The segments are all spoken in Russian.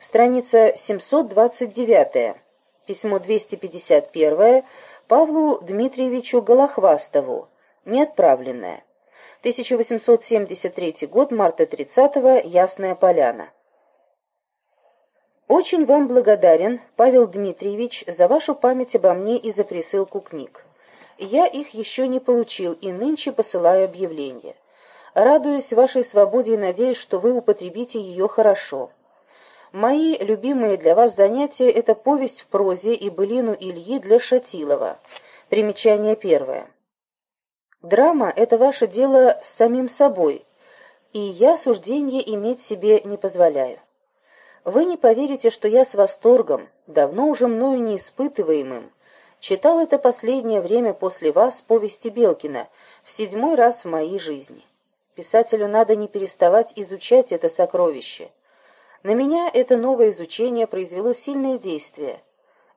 Страница 729. Письмо 251 Павлу Дмитриевичу Голохвастову. Неотправленное. 1873 год, марта 30 -го, Ясная Поляна. Очень вам благодарен, Павел Дмитриевич, за вашу память обо мне и за присылку книг. Я их еще не получил и нынче посылаю объявление. Радуюсь вашей свободе и надеюсь, что вы употребите ее хорошо. Мои любимые для вас занятия — это повесть в прозе и былину Ильи для Шатилова. Примечание первое. Драма — это ваше дело с самим собой, и я суждение иметь себе не позволяю. Вы не поверите, что я с восторгом, давно уже мною не испытываемым, читал это последнее время после вас повести Белкина, в седьмой раз в моей жизни. Писателю надо не переставать изучать это сокровище. На меня это новое изучение произвело сильное действие.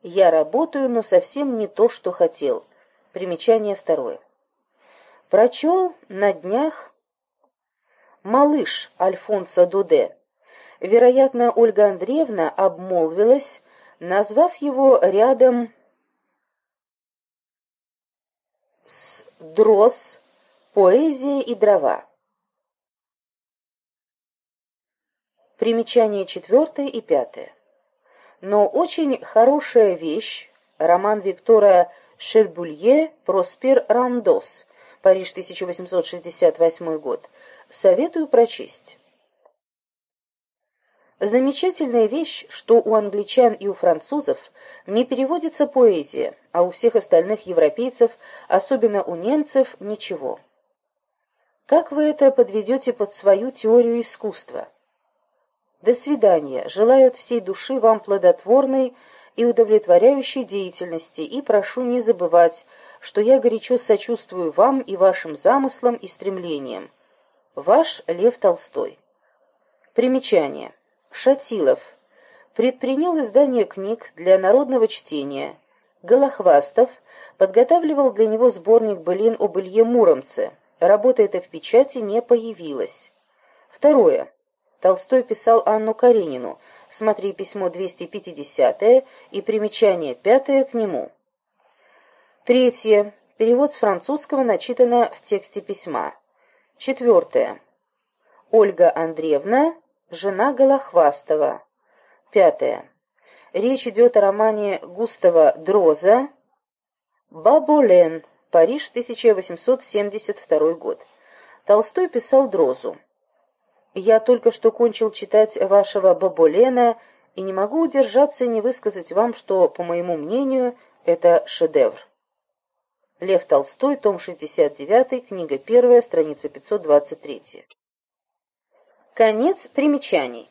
Я работаю, но совсем не то, что хотел. Примечание второе. Прочел на днях «Малыш» Альфонса Дуде вероятно, Ольга Андреевна обмолвилась, назвав его рядом с «Дрос», «Поэзия и дрова». Примечание четвертое и пятое. Но очень хорошая вещь, роман Виктора Шельбулье «Проспер Рандос», Париж, 1868 год, советую прочесть. Замечательная вещь, что у англичан и у французов не переводится поэзия, а у всех остальных европейцев, особенно у немцев, ничего. Как вы это подведете под свою теорию искусства? До свидания. Желаю от всей души вам плодотворной и удовлетворяющей деятельности и прошу не забывать, что я горячо сочувствую вам и вашим замыслам и стремлениям. Ваш Лев Толстой. Примечание. Шатилов предпринял издание книг для народного чтения. Голохвастов подготавливал для него сборник былин об Илье Муромце. Работа эта в печати не появилась. Второе. Толстой писал Анну Каренину. Смотри письмо 250 и примечание 5 к нему. Третье. Перевод с французского начитано в тексте письма. Четвертое. Ольга Андреевна Жена Голохвастова. Пятое. Речь идет о романе Густава Дроза «Баболен», Париж, 1872 год. Толстой писал Дрозу. «Я только что кончил читать вашего Баболена и не могу удержаться и не высказать вам, что, по моему мнению, это шедевр». Лев Толстой, том 69, книга 1, страница 523. Конец примечаний.